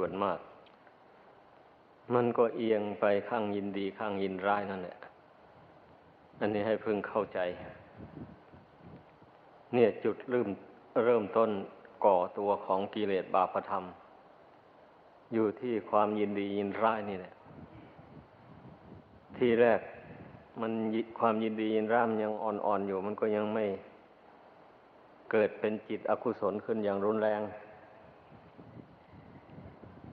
ส่วนมาก มันก็เอียงไปข้างยินดีข้างยินร้ายนั่นแหละ อันนี้ให้พึงเข้าใจ เนี่ยจุดเริ่มเริ่มต้นก่อตัวของกิเลสบาปธรรม อยู่ที่ความยินดียินร้ายนี่แหละ ที่แรกมันความยินดียินร้ายมันยังอ่อนๆอยู่ มันก็ยังไม่เกิดเป็นจิตอกุศลขึ้นอย่างรุนแรง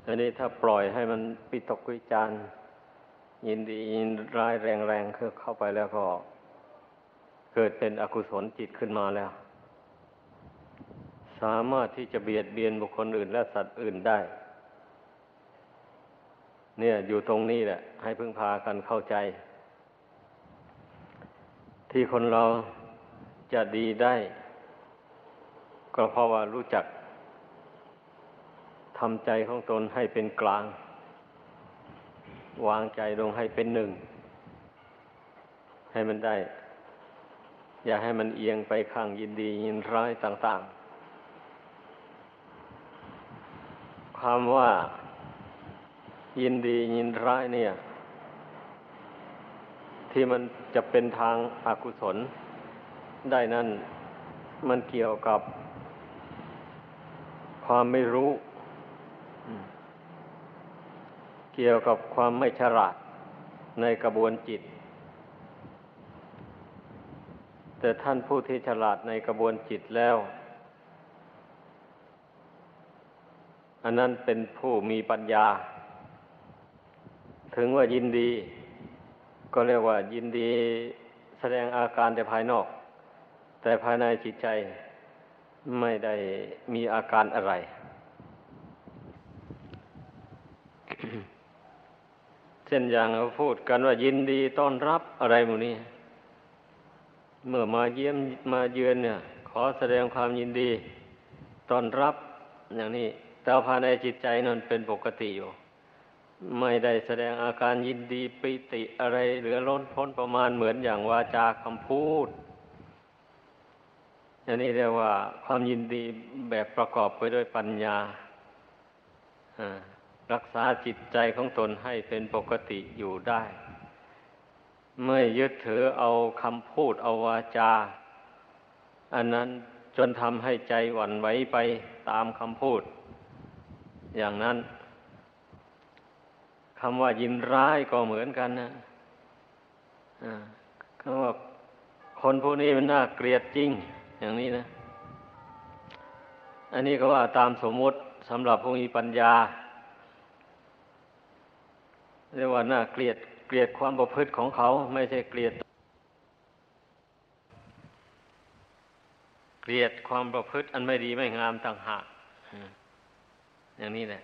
อันนี้ถ้าปล่อยให้มันปิตกวิจารยินดียินร้ายแรงๆเข้าไปแล้วก็ เกิดเป็นอกุศลจิตขึ้นมาแล้ว สามารถที่จะเบียดเบียนบุคคลอื่นและสัตว์อื่นได้ เนี่ยอยู่ตรงนี้แหละ ให้พึ่งพากันเข้าใจ ที่คนเราจะดีได้ ก็เพราะว่ารู้จัก ทำใจของตนให้เป็นกลาง วางใจลงให้เป็นหนึ่ง ให้มันได้ อย่าให้มันเอียงไปข้างยินดียินร้ายต่าง ๆความว่า ยินดียินร้ายเนี่ย ที่มันจะเป็นทางอากุศล ได้นั่นมันเกี่ยวกับความไม่รู้ เกี่ยวกับความไม่ฉลาดในกระบวนจิต แต่ท่านผู้ที่ฉลาดในกระบวนจิตแล้ว อันนั้นเป็นผู้มีปัญญา ถึงว่ายินดี ก็เรียกว่ายินดีแสดงอาการแต่ภายนอก แต่ภายในจิตใจไม่ได้มีอาการอะไร เช่นอย่างเราพูดกันว่ายินดีต้อนรับอะไรหมูนี้ เมื่อมาเยี่ยมมาเยือนเนี่ย ขอแสดงความยินดีต้อนรับอย่างนี้ แต่ภายในจิตใจนั้นเป็นปกติอยู่ ไม่ได้แสดงอาการยินดีปิติอะไรเหลือล้นพ้นประมาณเหมือนอย่างวาจาคำพูดอย่างนี้เรียกว่าความยินดีแบบประกอบไปด้วยปัญญา รักษาจิตใจของตนให้เป็นปกติอยู่ได้ ไม่ยึดถือเอาคำพูดเอาวาจา อันนั้นจนทำให้ใจหวั่นไหวไปตามคำพูด อย่างนั้นคำว่ายินร้ายก็เหมือนกันนะคำว่าคนพวกนี้มันน่าเกลียดจริง อย่างนี้นะ อันนี้ก็ว่าตามสมมติสำหรับผู้มีปัญญา เรียกว่าน่าเกลียดเกลียดความประพฤติของเขา ไม่ใช่เกลียด เกลียดความประพฤติ อันไม่ดีไม่งามต่างหากอย่างนี้แหละ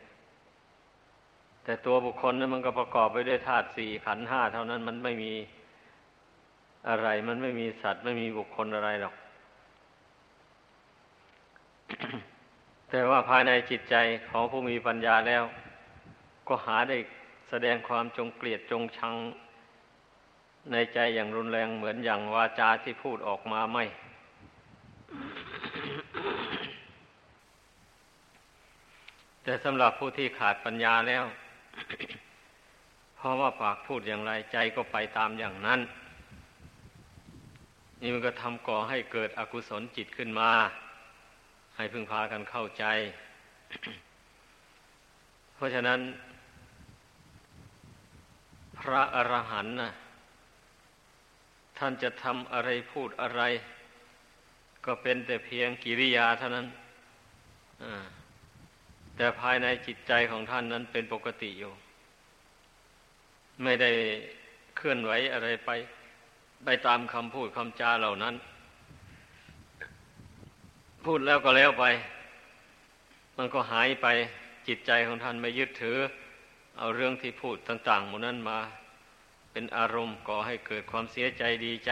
แต่ตัวบุคคลนั้นมันก็ประกอบไปด้วยธาตุสี่ขันห้าเท่านั้นมันไม่มีอะไร มันไม่มีสัตว์ ไม่มีบุคคลอะไรหรอก แต่ว่าภายในจิตใจของผู้มีปัญญาแล้ว ก็หาได้ แสดงความจงเกลียดจงชังในใจอย่างรุนแรงเหมือนอย่างวาจาที่พูดออกมาไม่ แต่สำหรับผู้ที่ขาดปัญญาแล้ว เพราะว่าปากพูดอย่างไรใจก็ไปตามอย่างนั้น นี่มันก็ทำก่อให้เกิดอกุศลจิตขึ้นมา ให้พึงพากันเข้าใจ เพราะฉะนั้น พระอรหันต์นะท่านจะทำอะไรพูดอะไร ก็เป็นแต่เพียงกิริยาเท่านั้นแต่ภายในจิตใจของท่านนั้นเป็นปกติอยู่ ไม่ได้เคลื่อนไหวอะไรไป ไปตามคำพูดคำจาเหล่านั้น พูดแล้วก็แล้วไป มันก็หายไปจิตใจของท่านไม่ยึดถือ เอาเรื่องที่พูดต่างๆหมดนั้นมา เป็นอารมณ์ก่อให้เกิดความเสียใจดีใจ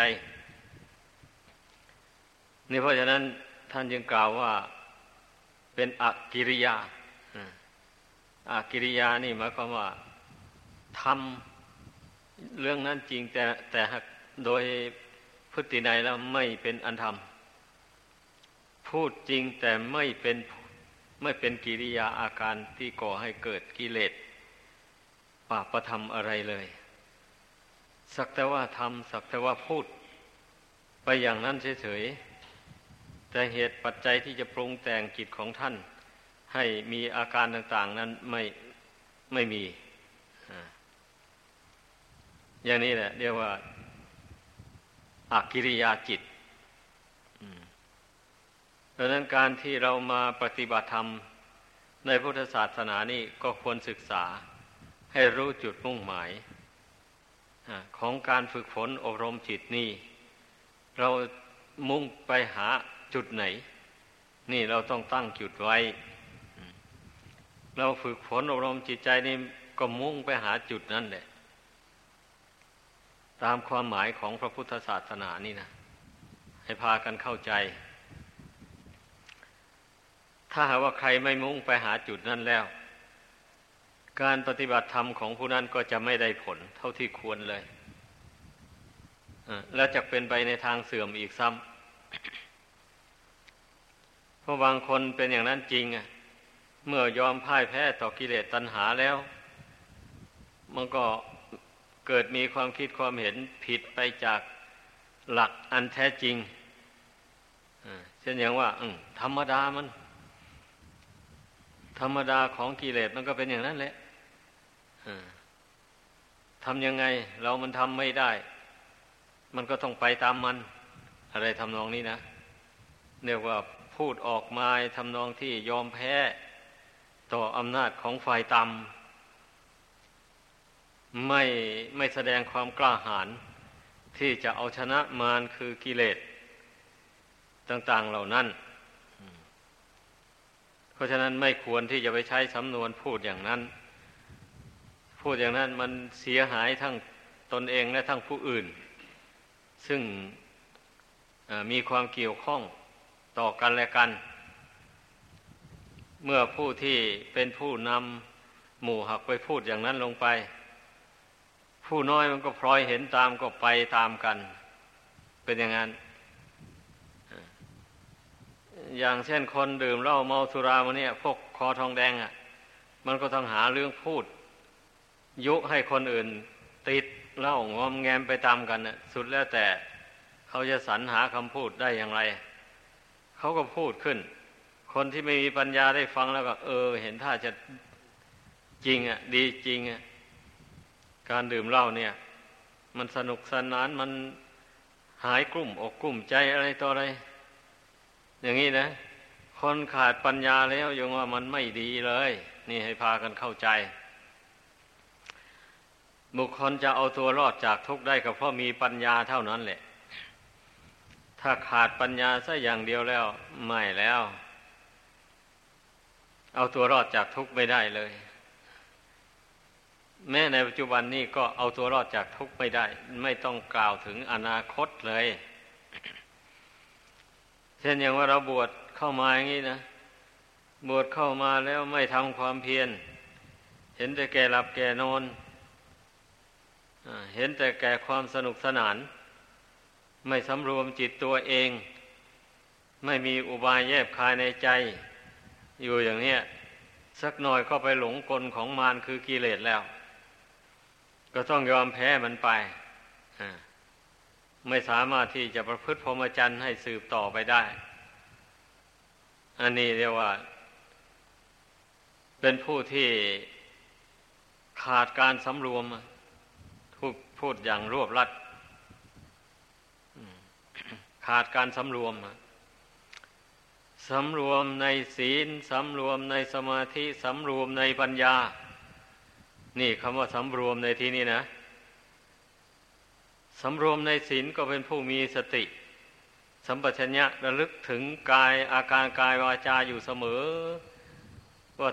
นี่เพราะฉะนั้นท่านจึงกล่าวว่าเป็นอกิริยาอากิริยานี่หมายความว่าทำเรื่องนั้นจริงแต่แต่โดยพฤติใดแล้วไม่เป็นอันธรรม พูดจริงแต่ไม่เป็นไม่เป็นกิริยาอาการที่ก่อให้เกิดกิเลส ปาประทำอะไรเลย สักแต่ว่าทำสักแต่ว่าพูด ไปอย่างนั้นเฉยๆแต่เหตุปัจจัยที่จะปรุงแต่งจิตของท่าน ให้มีอาการต่าง ๆ นั้นไม่ไม่มี อย่างนี้แหละเรียกว่าอากิริยาจิตดังนั้นการที่เรามาปฏิบัติธรรมในพุทธศาสนานี่ก็ควรศึกษา ให้รู้จุดมุ่งหมายของการฝึกฝนอบรมจิตนี่เรามุ่งไปหาจุดไหน นี่เราต้องตั้งจุดไว้ เราฝึกฝนอบรมจิตใจนี่ก็มุ่งไปหาจุดนั่นแหละ ตามความหมายของพระพุทธศาสนานี่นะ ให้พากันเข้าใจ ถ้าหากว่าใครไม่มุ่งไปหาจุดนั้นแล้ว การปฏิบัติธรรมของผู้นั้นก็จะไม่ได้ผลเท่าที่ควรเลยและจะเป็นไปในทางเสื่อมอีกซ้ำเพราะบางคนเป็นอย่างนั้นจริงอะเมื่อยอมพ่ายแพ้ต่อกิเลสตัณหาแล้ว มันก็เกิดมีความคิดความเห็นผิดไปจากหลักอันแท้จริงเช่นอย่างว่าธรรมดามัน ธรรมดาของกิเลสมันก็เป็นอย่างนั้นแหละ ทำยังไง เรามันทำไม่ได้ มันก็ต้องไปตามมัน อะไรทำนองนี้นะเรียกว่าพูดออกมาทำนองที่ยอมแพ้ ต่ออำนาจของฝ่ายต่ำไม่ไม่แสดงความกล้าหาญที่จะเอาชนะมารคือกิเลสต่าง ๆเหล่านั้น เพราะฉะนั้นไม่ควรที่จะไปใช้สำนวนพูดอย่างนั้น พูดอย่างนั้นมันเสียหายทั้งตนเองและทั้งผู้อื่น ซึ่งมีความเกี่ยวข้องต่อกันและกัน เมื่อผู้ที่เป็นผู้นำหมู่หักไปพูดอย่างนั้นลงไป ผู้น้อยมันก็พลอยเห็นตามก็ไปตามกัน เป็นอย่างนั้น อย่างเช่นคนดื่มเหล้าเมาสุรามาเนี่ย พวกคอทองแดงอะ่ะ มันก็ต้องหาเรื่องพูด ยุให้คนอื่น ติดเล่างอมแงมไปตามกันนะสุดแล้วแต่เขาจะสรรหาคำพูดได้อย่างไร เขาก็พูดขึ้น คนที่ไม่มีปัญญาได้ฟังแล้วก็ เออ เห็นท่าจะจริงอะ ดีจริงอะ การดื่มเหล้าเนี่ย มันสนุกสนานมันหายกลุ่มอกกลุ่มใจอะไรต่ออะไร อย่างนี้นะ คนขาดปัญญาแล้วยังว่ามันไม่ดีเลย นี่ให้พากันเข้าใจ บุคคลจะเอาตัวรอดจากทุกข์ได้ก็เพราะมีปัญญาเท่านั้นแหละ ถ้าขาดปัญญาสัอย่างเดียวแล้วไม่แล้ว เอาตัวรอดจากทุกข์ไม่ได้เลย แม้ในปัจจุบันนี้ก็เอาตัวรอดจากทุกข์ไม่ได้ ไม่ต้องกล่าวถึงอนาคตเลย เช่นอย่างว่าเราบวชเข้ามาอย่างนี้นะบวชเข้ามาแล้วไม่ทำความเพียร เห็นแต่แก่หลับแก่นอน เห็นแต่แก่ความสนุกสนาน ไม่สำรวมจิตตัวเอง ไม่มีอุบายแยบคายในใจ อยู่อย่างนี้สักหน่อยก็ไปหลงกลของมารคือกิเลสแล้ว ก็ต้องยอมแพ้มันไปไม่สามารถที่จะประพฤติพรหมจรรย์ให้สืบต่อไปได้ อันนี้เรียกว่า เป็นผู้ที่ขาดการสำรวม พูดอย่างรวบรัดขาดการสำรวมสำรวมในศีลสำรวมในสมาธิสำรวมในปัญญา นี่คำว่าสำรวมในที่นี้นะสำรวมในศีลก็เป็นผู้มีสติ สัมปชัญญะระลึกถึงกายอาการกายวาจาอยู่เสมอว่า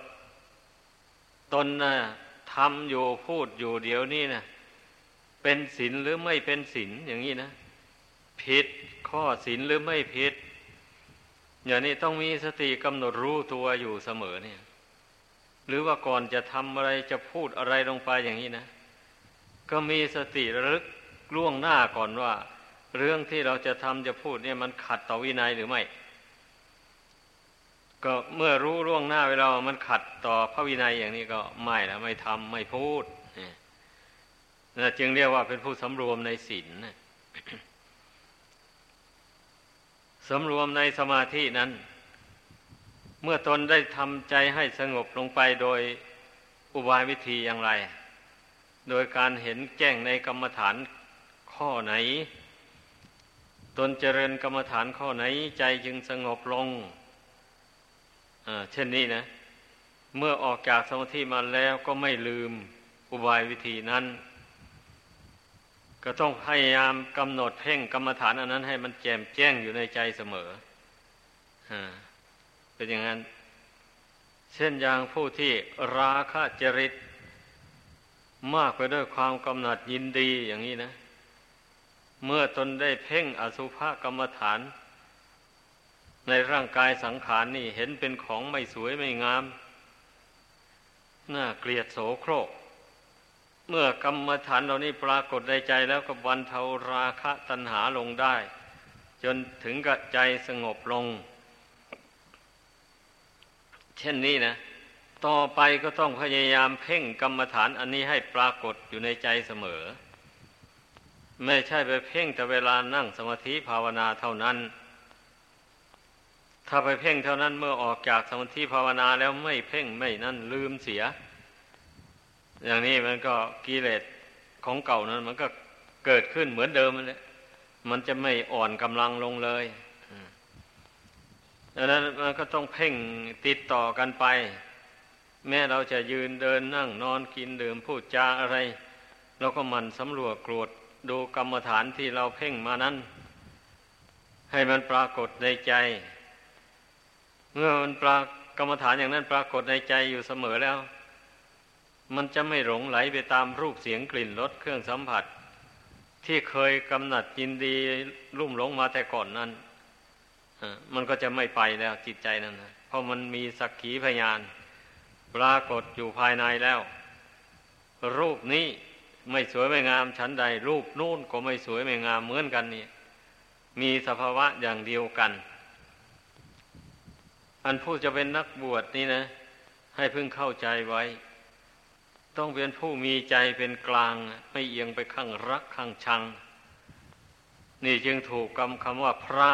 ตนนะทำอยู่พูดอยู่เดี๋ยวนี้นะ เป็นศีลหรือไม่เป็นศีลอย่างนี้นะผิดข้อศีลหรือไม่ผิด อย่างนี้ต้องมีสติกำหนดรู้ตัวอยู่เสมอเนี่ย หรือว่าก่อนจะทำอะไรจะพูดอะไรลงไปอย่างนี้นะ ก็มีสติระลึกล่วงหน้าก่อนว่า เรื่องที่เราจะทำจะพูดเนี่ยมันขัดต่อวินัยหรือไม่ ก็เมื่อรู้ล่วงหน้าเวลามันขัดต่อพระวินัยอย่างนี้ก็ไม่แล้วไม่ทำไม่พูด นะจึงเรียกว่าเป็นผู้สำรวมในศีลสำรวมในสมาธินั้น เมื่อตนได้ทำใจให้สงบลงไปโดยอุบายวิธีอย่างไร โดยการเห็นแจ้งในกรรมฐานข้อไหน ตนเจริญกรรมฐานข้อไหนใจจึงสงบลงเช่นนี้นะ เมื่อออกจากสมาธิมาแล้วก็ไม่ลืมอุบายวิธีนั้น ก็ต้องพยายามกำหนดเพ่งกรรมฐานอันนั้น ให้มันแจ่มแจ้งอยู่ในใจเสมอเป็นอย่างนั้น เช่นอย่างผู้ที่ราคะจริต มากไปด้วยความกำหนัดยินดีอย่างนี้นะ เมื่อตนได้เพ่งอสุภกรรมฐาน ในร่างกายสังขารนนี่เห็นเป็นของไม่สวยไม่งาม น่าเกลียดโสโครก เมื่อกรรมฐานเรานี่ปรากฏในใจแล้วก็วันเทาราคะตัณหาลงได้ จนถึงกับใจสงบลง เช่นนี้นะ ต่อไปก็ต้องพยายามเพ่งกรรมฐานอันนี้ให้ปรากฏอยู่ในใจเสมอ ไม่ใช่ไปเพ่งแต่เวลานั่งสมาธิภาวนาเท่านั้น ถ้าไปเพ่งเท่านั้นเมื่อออกจากสมาธิภาวนาแล้วไม่เพ่งไม่นั่นลืมเสีย อย่างนี้มันก็กิเลสของเก่านั้น มันก็เกิดขึ้นเหมือนเดิมมันเลยมันจะไม่อ่อนกำลังลงเลยดังนั้นมันก็ต้องเพ่งติดต่อกันไป แม้เราจะยืนเดินนั่งนอนกินดื่มพูดจาอะไรเราก็มันสำรวจกรวดดูกรรมฐานที่เราเพ่งมานั้น ให้มันปรากฏในใจ เมื่อมันปรากรรมฐานอย่างนั้นปรากฏในใจอยู่เสมอแล้ว มันจะไม่หลงไหลไปตามรูปเสียงกลิ่นรสเครื่องสัมผัส ที่เคยกำหนัดยินดีรุ่มหลงมาแต่ก่อนนั้นมันก็จะไม่ไปแล้วจิตใจนั้นนะเพราะมันมีสักขีพยาน ปรากฏอยู่ภายในแล้ว รูปนี้ไม่สวยไม่งามชั้นใด รูปนู่นก็ไม่สวยไม่งามเหมือนกันนี่มีสภาวะอย่างเดียวกัน อันผู้จะเป็นนักบวชนี่นะ ให้พึงเข้าใจไว้ ต้องเป็นผู้มีใจเป็นกลาง ไม่เอียงไปข้างรักข้างชัง นี่จึงถูกคำคำว่าพระ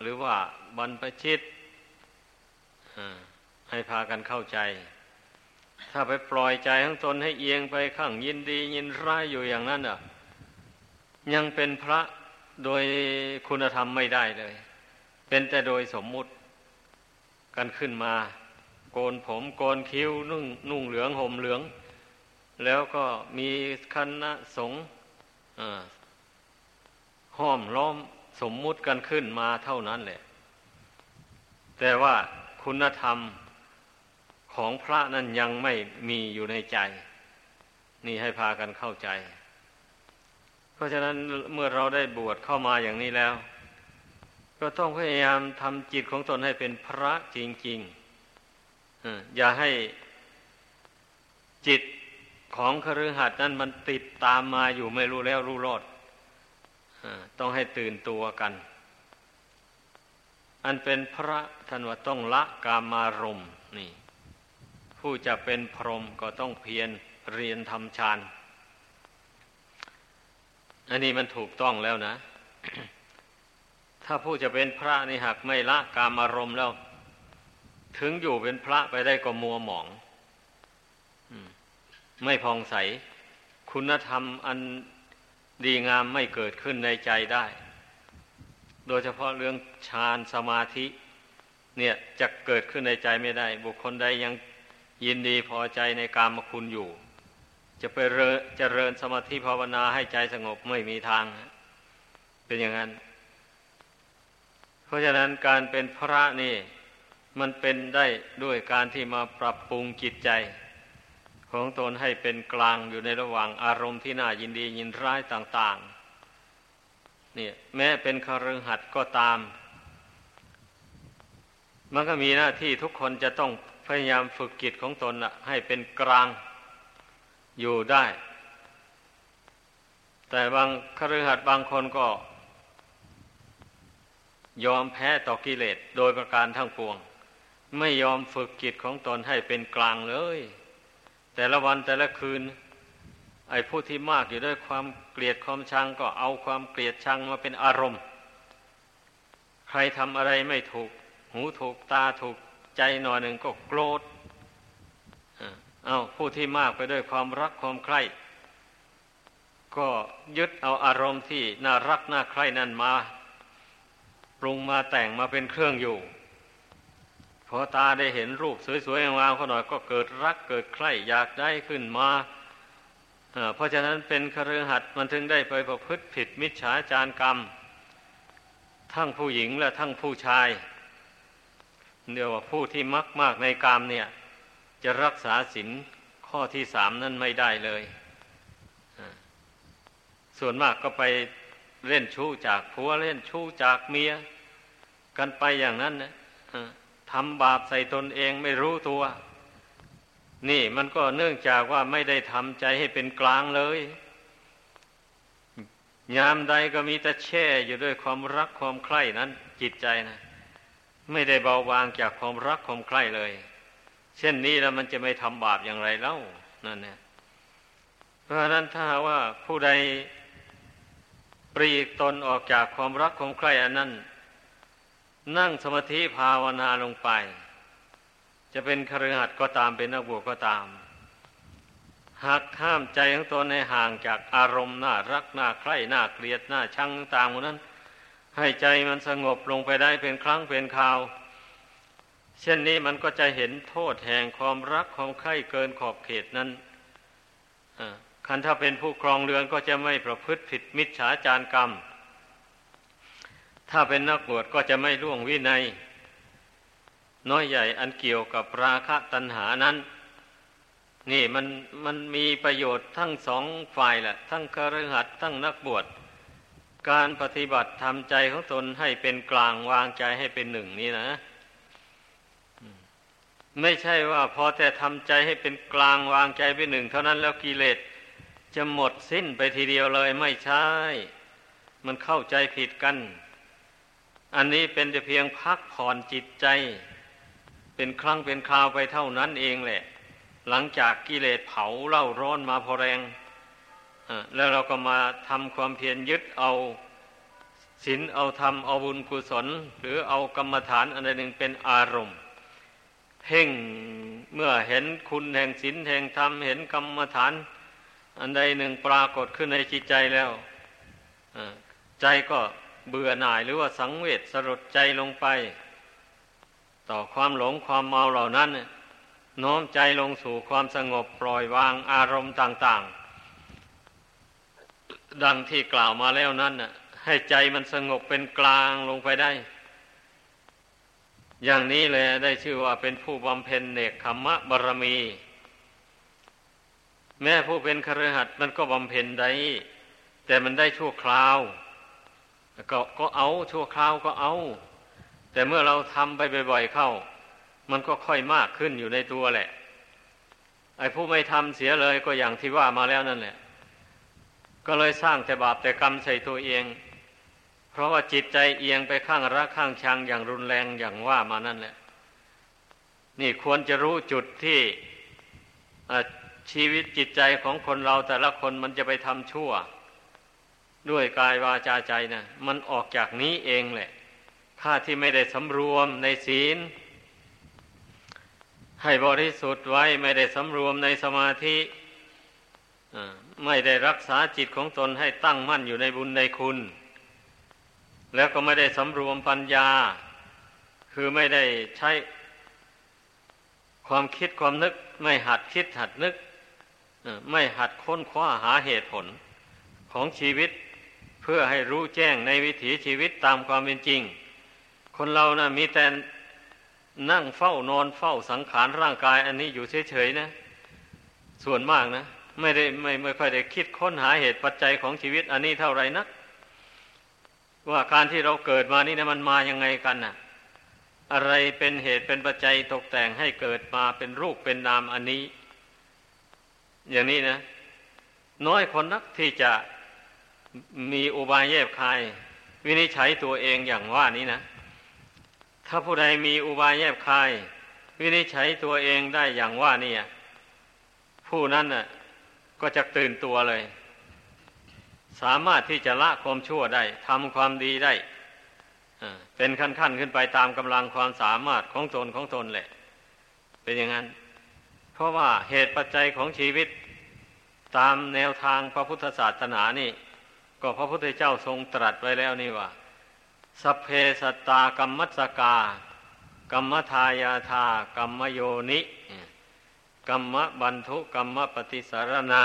หรือว่าบรรพชิตให้พากันเข้าใจ ถ้าไปปล่อยใจของตนให้เอียงไปข้างยินดี ยินร้ายอยู่อย่างนั้นอะ ยังเป็นพระโดยคุณธรรมไม่ได้เลย เป็นแต่โดยสมมุติ กันขึ้นมา โกนผมโกนคิ้วนุ่งนุ่งเหลืองห่มเหลือง แล้วก็มีคณะสงฆ์ห้อมล้อมสมมุติกันขึ้นมาเท่านั้นแหละ แต่ว่าคุณธรรมของพระนั้นยังไม่มีอยู่ในใจ นี่ให้พากันเข้าใจ เพราะฉะนั้นเมื่อเราได้บวชเข้ามาอย่างนี้แล้ว ก็ต้องพยายามทำจิตของตนให้เป็นพระจริงๆอย่าให้จิต ของคฤหัสถ์นั้นมันติดตามมาอยู่ไม่รู้แล้วรู้รอดต้องให้ตื่นตัวกัน อันเป็นพระท่านว่าต้องละกามารมนี่ ผู้จะเป็นพรหมก็ต้องเพียรเรียนทำฌาน อันนี้มันถูกต้องแล้วนะ ถ้าผู้จะเป็นพระนี่หากไม่ละกามารมแล้ว ถึงอยู่เป็นพระไปได้ก็มัวหมอง ไม่พองใส คุณธรรมอันดีงามไม่เกิดขึ้นในใจได้ โดยเฉพาะเรื่องฌานสมาธิ เนี่ยจะเกิดขึ้นในใจไม่ได้ บุคคลใดยังยินดีพอใจในกามคุณอยู่ จะไปเจริญสมาธิภาวนาให้ใจสงบไม่มีทาง เป็นอย่างนั้น เพราะฉะนั้นการเป็นพระนี่ มันเป็นได้ด้วยการที่มาปรับปรุงจิตใจ ของตนให้เป็นกลางอยู่ในระหว่างอารมณ์ที่น่ายินดียินร้ายต่าง ๆ เนี่ย แม้เป็นคารหัดก็ตาม มันก็มีหน้าที่ทุกคนจะต้องพยายามฝึกจิตของตนะให้เป็นกลางอยู่ได้ แต่บางคารหัดบางคนก็ ยอมแพ้ต่อกิเลสโดยประการทั้งปวง ไม่ยอมฝึกจิตของตนให้เป็นกลางเลย แต่ละวันแต่ละคืน ไอ้ผู้ที่มากอยู่ด้วยความเกลียดความชังก็เอาความเกลียดชังมาเป็นอารมณ์ ใครทำอะไรไม่ถูก หูถูกตาถูกใจหน่อยหนึ่งก็โกรธเอาผู้ที่มากไปด้วยความรักความใคร่ก็ยึดเอาอารมณ์ที่น่ารักน่าใคร่นั่นมา ปรุงมาแต่งมาเป็นเครื่องอยู่ พอตาได้เห็นรูปสวยๆงามๆเขาหน่อยก็เกิดรักเกิดใคร่อยากได้ขึ้นมาเพราะฉะนั้นเป็นคฤหัสมันถึงได้ไปประพฤติผิดมิจฉาจารกรรม ทั้งผู้หญิงและทั้งผู้ชายเดียวว่าผู้ที่มักมากในกรรมเนี่ย จะรักษาศีลข้อที่สามนั้นไม่ได้เลย ส่วนมากก็ไปเล่นชู้จากผัวเล่นชู้จากเมีย กันไปอย่างนั้นนะ ทำบาปใส่ตนเองไม่รู้ตัว นี่มันก็เนื่องจากว่าไม่ได้ทำใจให้เป็นกลางเลยยามใดก็มีแต่แช่อยู่ด้วยความรักความใคร่นั้น จิตใจนะไม่ได้เบาบางจากความรักความใคร่เลย เช่นนี้แล้วมันจะไม่ทำบาปอย่างไรเล่านั่นเนี่ยเพราะฉะนั้นถ้าว่าผู้ใดปรีกตนออกจากความรักความใคร่อันนั้น นั่งสมาธิภาวนาลงไป จะเป็นครือขัดก็ตามเป็นนักบวชก็ตามหากห้ามใจของตนในห่างจากอารมณ์น่ารักน่าใคร่น่าเกลียดน่าชังต่างๆนั้น ให้ใจมันสงบลงไปได้เป็นครั้งเป็นคราว เช่นนี้มันก็จะเห็นโทษแห่งความรักความใคร่เกินขอบเขตนั้นคันถ้าเป็นผู้ครองเรือนก็จะไม่ประพฤติผิดมิจฉาจารกรรม ถ้าเป็นนักบวชก็จะไม่ล่วงวินัย น้อยใหญ่อันเกี่ยวกับราคะตัณหานั้น นี่มันมันมีประโยชน์ทั้งสองฝ่ายแหละ ทั้งคฤหัสถ์ทั้งนักบวชการปฏิบัติทำใจของตนให้เป็นกลางวางใจให้เป็นหนึ่งนี่นะ ไม่ใช่ว่าพอแต่ทำใจให้เป็นกลางวางใจเป็นหนึ่ง เท่านั้นแล้วกิเลสจะหมดสิ้นไปทีเดียวเลยไม่ใช่ มันเข้าใจผิดกัน อันนี้เป็นแต่เพียงพักผ่อนจิตใจ เป็นครั้งเป็นคราวไปเท่านั้นเองแหละ หลังจากกิเลสเผาเล่าร้อนมาพอแรงแล้วเราก็มาทำความเพียรยึดเอาศีลเอาธรรมเอาบุญกุศล หรือเอากรรมฐานอันใดหนึ่งเป็นอารมณ์เพ่งเมื่อเห็นคุณแห่งศีลแห่งธรรมเห็นกรรมฐาน อันใดหนึ่งปรากฏขึ้นในจิตใจแล้วใจก็ เบื่อหน่ายหรือว่าสังเวชสลดใจลงไป ต่อความหลงความเมาเหล่านั้นน้อมใจลงสู่ความสงบปล่อยวางอารมณ์ต่าง ๆ ดังที่กล่าวมาแล้วนั้นให้ใจมันสงบเป็นกลางลงไปได้ อย่างนี้เลยได้ชื่อว่าเป็นผู้บำเพ็ญเนกขมะบารมี แม่ผู้เป็นคฤหัสมันก็บำเพ็ญได้ แต่มันได้ชั่วคราว ก็ก็เอาชั่วคราวก็เอา แต่เมื่อเราทำไปบ่อย ๆ เข้า มันก็ค่อยมากขึ้นอยู่ในตัวแหละ ไอ้ผู้ไม่ทำเสียเลยก็อย่างที่ว่ามาแล้วนั่นแหละ ก็เลยสร้างแต่บาปแต่กรรมใส่ตัวเอง เพราะว่าจิตใจเอียงไปข้างรักข้างชังอย่างรุนแรงอย่างว่ามานั่นแหละ นี่ควรจะรู้จุดที่ชีวิตจิตใจของคนเราแต่ละคนมันจะไปทำชั่ว ด้วยกายวาจาใจนะมันออกจากนี้เองแหละข้าที่ไม่ได้สำรวมในศีล ให้บริสุทธิ์ไว้ไม่ได้สำรวมในสมาธิไม่ได้รักษาจิตของตนให้ตั้งมั่นอยู่ในบุญในคุณ แล้วก็ไม่ได้สำรวมปัญญา คือไม่ได้ใช้ความคิดความนึก ไม่หัดคิดหัดนึก ไม่หัดค้นคว้าหาเหตุผลของชีวิต พื่อให้รู้แจ้งในวิถีชีวิตตามความเป็นจริง คนเรานะมีแต่นั่งเฝ้านอนเฝ้าสังขารร่างกาย อันนี้อยู่เฉยๆนะ ส่วนมากนะ ไม่ได้ไม่ไม่ค่อยได้คิดค้นหาเหตุปัจจัยของชีวิต อันนี้เท่าไรนัก ว่าการที่เราเกิดมานี่นะมันมายังไงกันนะ่ะ อะไรเป็นเหตุเป็นปัจจัยตกแต่งให้เกิดมาเป็นรูปเป็นนามอันนี้ อย่างนี้นะ น้อยคนนักที่จะ มีอุบายแยบคาย วินิจฉัยตัวเองอย่างว่านี้นะ ถ้าผู้ใดมีอุบายแยบคาย วินิจฉัยตัวเองได้อย่างว่านี่ผู้นั้นน่ะ ก็จะตื่นตัวเลย สามารถที่จะละความชั่วได้ทำความดีได้เป็นขั้นขั้นขึ้นไปตามกำลังความสามารถของตนของตนแหละ เป็นอย่างนั้น เพราะว่าเหตุปัจจัยของชีวิตตามแนวทางพระพุทธศาสนานี่ ก็พระพุทธเจ้าทรงตรัสไว้แล้วนี่ว่า สัพเพสตากรรมัสกากรรมทายาธากรรมโยนิกรรมบันทุกรรมปฏิสารนา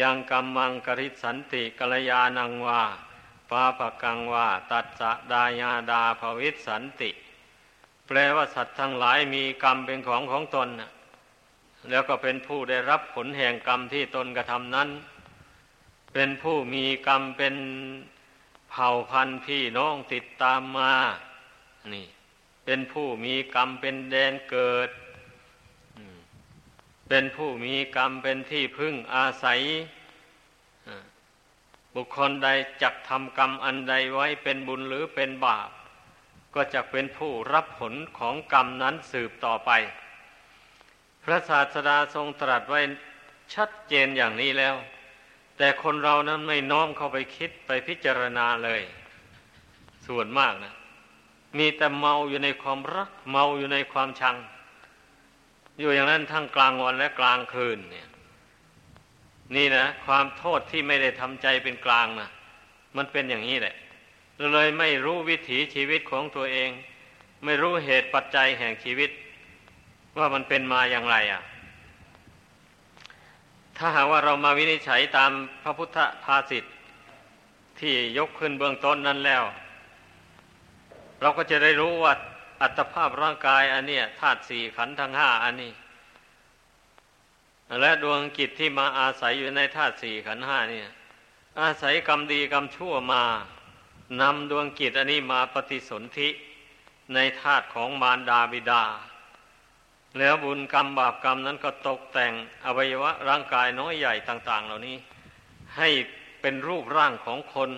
ยังกรรมังกริสันติกัลยาณังวาปาปกังวาตัดสะดายาดาภวิสันติ แปลว่าสัตว์ทั้งหลายมีกรรมเป็นของของตน แล้วก็เป็นผู้ได้รับผลแห่งกรรมที่ตนกระทำนั้น เป็นผู้มีกรรมเป็นเผ่าพันธุ์พี่น้องติดตามมา นี่ เป็นผู้มีกรรมเป็นแดนเกิด เป็นผู้มีกรรมเป็นที่พึ่งอาศัย บุคคลใดจักทำกรรมอันใดไว้เป็นบุญหรือเป็นบาป ก็จะเป็นผู้รับผลของกรรมนั้นสืบต่อไป พระศาสดาทรงตรัสไว้ชัดเจนอย่างนี้แล้ว แต่คนเรานั้นไม่น้อมเข้าไปคิดไปพิจารณาเลย ส่วนมากนะ มีแต่เมาอยู่ในความรัก เมาอยู่ในความชัง อยู่อย่างนั้นทั้งกลางวันและกลางคืนเนี่ย นี่นะความโทษที่ไม่ได้ทำใจเป็นกลางนะมันเป็นอย่างนี้แหละเลยไม่รู้วิถีชีวิตของตัวเอง ไม่รู้เหตุปัจจัยแห่งชีวิต ว่ามันเป็นมาอย่างไรอะ ถ้าหากว่าเรามาวินิจฉัยตามพระพุทธภาษิตที่ยกขึ้นเบื้องต้นนั้นแล้ว เราก็จะได้รู้ว่าอัตภาพร่างกายอันเนี้ยธาตุสี่ขันธ์ทั้งห้าอันนี้ และดวงกิจที่มาอาศัยอยู่ในธาตุสี่ขันธ์ห้าเนี่ย อาศัยกรรมดีกรรมชั่วมานำดวงกิจอันนี้มาปฏิสนธิในธาตุของมารดาบิดา แล้วบุญกรรมบาปกรรมนั้นก็ตกแต่งอวัยวะร่างกายน้อยใหญ่ต่าง ๆ เหล่านี้ ให้เป็นรูปร่างของคน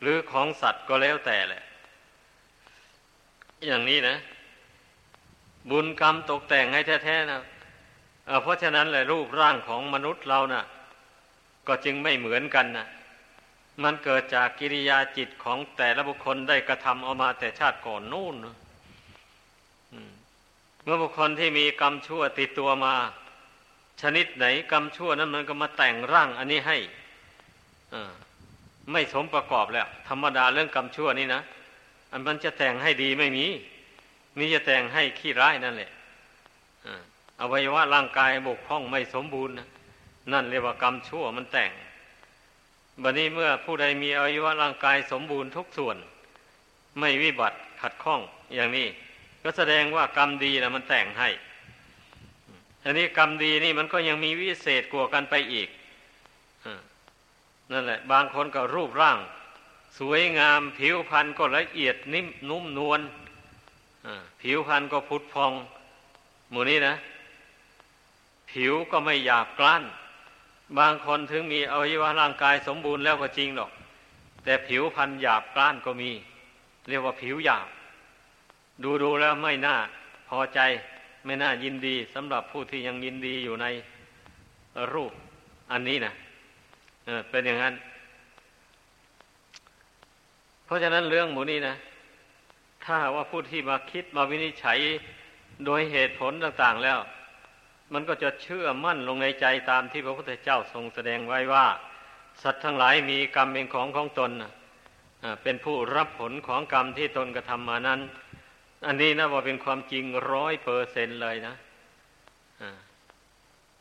หรือของสัตว์ก็แล้วแต่แหละ อย่างนี้นะ บุญกรรมตกแต่งให้แท้ๆนะเพราะฉะนั้นแหละรูปร่างของมนุษย์เรานะ่ะ ก็จึงไม่เหมือนกันนะมันเกิดจากกิริยาจิตของแต่ละบุคคลได้กระทำออกมาแต่ชาติก่อนนู่นนะ มื่อบุคคลที่มีกรรมชั่วติดตัวมา ชนิดไหนกรรมชั่วนั้นมันก็มาแต่งร่างอันนี้ให้ไม่สมประกอบแล้ว ธรรมดาเรื่องกรรมชั่วนี่นะอันมันจะแต่งให้ดีไม่มีมีจะแต่งให้ขี้ร้ายนั่นแหละอวัยวะร่างกายบกพร่องไม่สมบูรณ์นั่นเรียกว่ากรรมชั่วมันแต่งบัดนี้เมื่อผู้ใดมีอวัยวะร่างกายสมบูรณ์ทุกส่วน ไม่วิบัติขัดข้องอย่างนี้ ก็แสดงว่ากรรมดีนะมันแต่งให้ อันนี้กรรมดีนี่มันก็ยังมีวิเศษกว่ากันไปอีกนั่นแหละ บางคนก็รูปร่าง สวยงาม ผิวพรรณก็ละเอียดนิ่มนุ่มนวลผิวพรรณก็พุทพองหมู่นี้นะ ผิวก็ไม่หยาบกร้าน บางคนถึงมีอวัยวะร่างกายสมบูรณ์แล้วก็จริงหรอก แต่ผิวพรรณหยาบกร้านก็มี เรียกว่าผิวหยาบ ดูดูแล้วไม่น่าพอใจ ไม่น่ายินดีสำหรับผู้ที่ยังยินดีอยู่ในรูป อันนี้นะเออเป็นอย่างนั้น เพราะฉะนั้นเรื่องหมูนี้นะ ถ้าว่าผู้ที่มาคิดมาวินิจฉัยโดยเหตุผลต่าง ๆแล้ว มันก็จะเชื่อมั่นลงในใจตามที่พระพุทธเจ้าทรงแสดงไว้ว่า สัตว์ทั้งหลายมีกรรมเป็นของของตนเป็นผู้รับผลของกรรมที่ตนกระทำมานั้น อันนี้นะว่าเป็นความจริงร้อยเปอร์เซนเลยนะ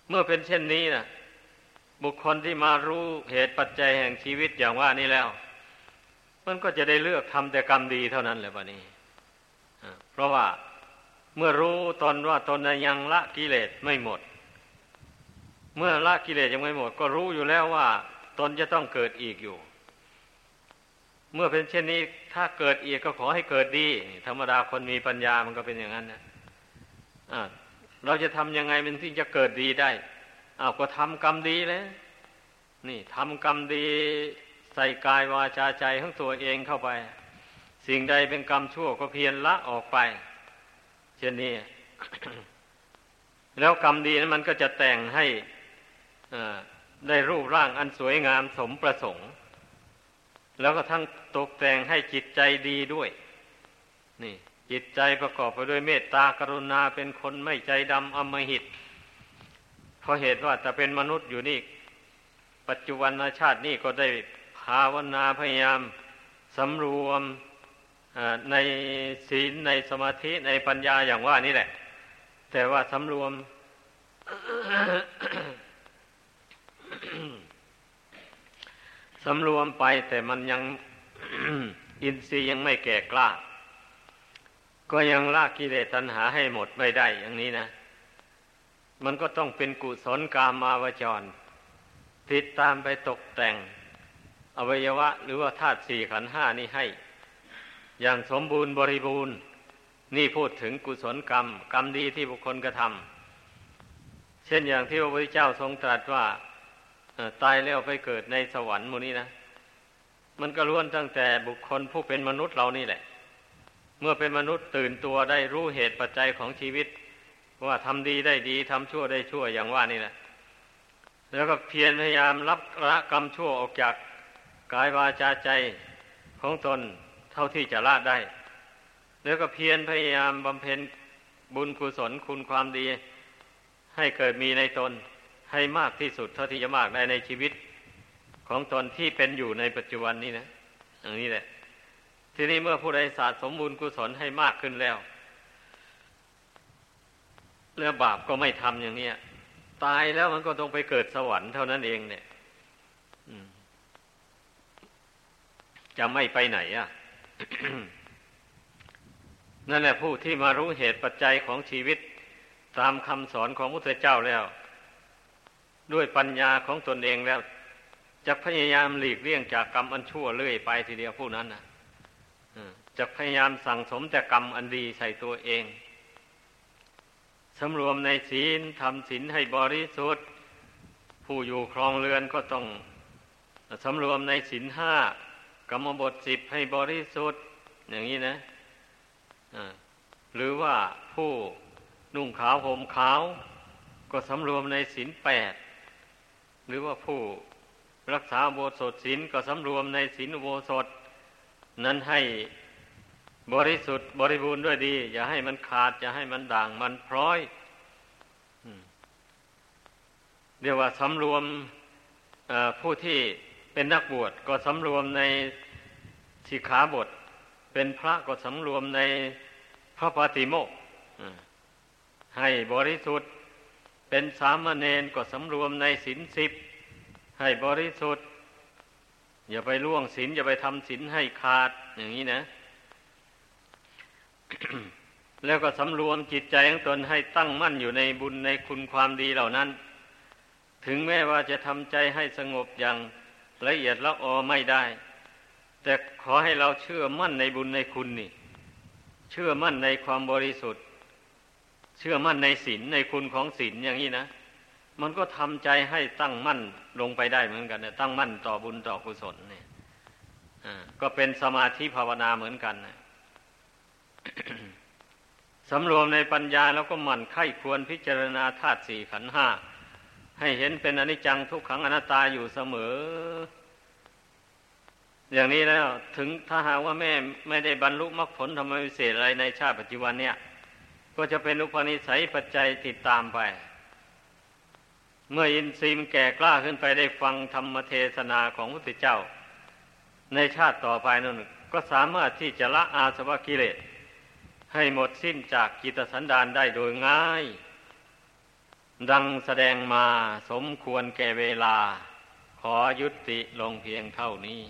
เมื่อเป็นเช่นนี้นะบุคคลที่มารู้เหตุปัจจัยแห่งชีวิตอย่างว่านี้แล้ว มันก็จะได้เลือกทำแต่กรรมดีเท่านั้นแหละวันนี้เพราะว่าเมื่อรู้ตนว่าตนยังละกิเลสไม่หมด เมื่อละกิเลสยังไม่หมด ก็รู้อยู่แล้วว่า ตนจะต้องเกิดอีกอยู่ เมื่อเป็นเช่นนี้ถ้าเกิดอีกก็ขอให้เกิดดี ธรรมดาคนมีปัญญามันก็เป็นอย่างนั้นนะะเราจะทำยังไงมันที่จะเกิดดีได้อ้าวก็ทำกรรมดีเลยนี่ทำกรรมดีใส่กายวาจาใจของตัวเองเข้าไป สิ่งใดเป็นกรรมชั่วก็เพียรละออกไป เช่นนี้ แล้วกรรมดีนั้นมันก็จะแต่งให้ได้รูปร่างอันสวยงามสมประสงค์ แล้วก็ทั้ง ตกแต่งให้จิตใจดีด้วย นี่ จิตใจประกอบไปด้วยเมตตากรุณาเป็นคนไม่ใจดำอมหิตเพราะเหตุว่าแต่เป็นมนุษย์อยู่นี่ ปัจจุบันชาตินี่ก็ได้ภาวนาพยายามสำรวมในศีลในสมาธิในปัญญาอย่างว่านี่แหละ แต่ว่าสำรวมสำรวมไปแต่มันยัง อินทรีย์ยังไม่แก่กล้า ก็ยังลากกิเลสตัณหาให้หมดไม่ได้อย่างนี้นะ มันก็ต้องเป็นกุศลกามาวจร ติดตามไปตกแต่ง อวัยวะ หรือว่าธาตุสี่ขันห้านี้ให้ อย่างสมบูรณ์บริบูรณ์ นี่พูดถึงกุศลกรรม กรรมดีที่บุคคลกระทำเช่นอย่างที่พระพุทธเจ้าทรงตรัสว่าตายแล้วไปเกิดในสวรรค์มูนี้นะ มันก็ล้วนตั้งแต่บุคคลผู้เป็นมนุษย์เรานี่แหละ เมื่อเป็นมนุษย์ตื่นตัวได้รู้เหตุปัจจัยของชีวิต ว่าทำดีได้ดีทำชั่วได้ชั่วอย่างว่านี่แหละ แล้วก็เพียรพยายามรับละกรรมชั่วออกจากกายวาจาใจของตนเท่าที่จะละได้ แล้วก็เพียรพยายามบำเพ็ญบุญกุศลคุณความดี ให้เกิดมีในตนให้มากที่สุดเท่าที่จะมากได้ในชีวิต ของตนที่เป็นอยู่ในปัจจุบันนี้นะอย่างนี้แหละ ทีนี้เมื่อผู้ใดสะสมบุญกุศลให้มากขึ้นแล้วแล้วบาปก็ไม่ทำอย่างนี้ตายแล้วมันก็ต้องไปเกิดสวรรค์เท่านั้นเองเนี่ยจะไม่ไปไหนอะ นั่นแหละผู้ที่มารู้เหตุปัจจัยของชีวิต ตามคำสอนของพระพุทธเจ้าแล้ว ด้วยปัญญาของตนเองแล้ว จะพยายามหลีกเลี่ยงจากกรรมอันชั่วเรื่อยไปทีเดียวผู้นั้นนะจะพยายามสั่งสมแต่กรรมอันดีใส่ตัวเองสำรวมในศีลทำศีลให้บริสุทธิ์ ผู้อยู่ครองเรือนก็ต้องสำรวมในศีลห้ากรรมบทสิบให้บริสุทธิ์ อย่างนี้นะหรือว่าผู้นุ่งขาวห่มขาว ก็สำรวมในศีลแปดหรือว่าผู้ รักษาโบสถศีลก็สำรวมในศีลโบสถ นั้นให้บริสุทธิ์บริบูรณ์ด้วยดี อย่าให้มันขาด อย่าให้มันด่างมันพร้อยเรียกว่าสำรวมผู้ที่เป็นนักบวชก็สำรวมในสิกขาบท เป็นพระก็สำรวมในพระปฏิโมกให้บริสุทธิ์เป็นสามเณรก็สำรวมในศีลสิบ ให้บริสุทธิ์ อย่าไปล่วงศีลอย่าไปทำศีลให้ขาดอย่างนี้นะ แล้วก็สำรวมจิตใจของตนให้ตั้งมั่นอยู่ในบุญในคุณความดีเหล่านั้น ถึงแม้ว่าจะทำใจให้สงบอย่างละเอียดละออไม่ได้ แต่ขอให้เราเชื่อมั่นในบุญในคุณนี่ เชื่อมั่นในความบริสุทธิ์ เชื่อมั่นในศีลในคุณของศีลอย่างนี้นะ มันก็ทำใจให้ตั้งมั่นลงไปได้เหมือนกันนะตั้งมั่นต่อบุญต่อกุศลเนี่ยก็เป็นสมาธิภาวนาเหมือนกันนะสำรวมในปัญญาแล้วก็หมั่นไข้ควรพิจารณาธาตุสี่ขันห้าให้เห็นเป็นอนิจจังทุกขังอนัตตาอยู่เสมอ อย่างนี้แล้วถึงถ้าหากว่าแม่ไม่ได้บรรลุมรรคผลธรรมวิเศษอะไรในชาติปัจจุบันเนี่ย ก็จะเป็นอุปนิสัยปัจจัยติดตามไป เมื่ออินทรีย์มแก่กล้าขึ้นไปได้ฟังธรรมเทศนาของพระพุทธเจ้า ในชาติต่อไปนั่นก็สามารถที่จะละอาสวะกิเลส ให้หมดสิ้นจากกิตสันดานได้โดยง่าย ดังแสดงมาสมควรแก่เวลา ขอยุติลงเพียงเท่านี้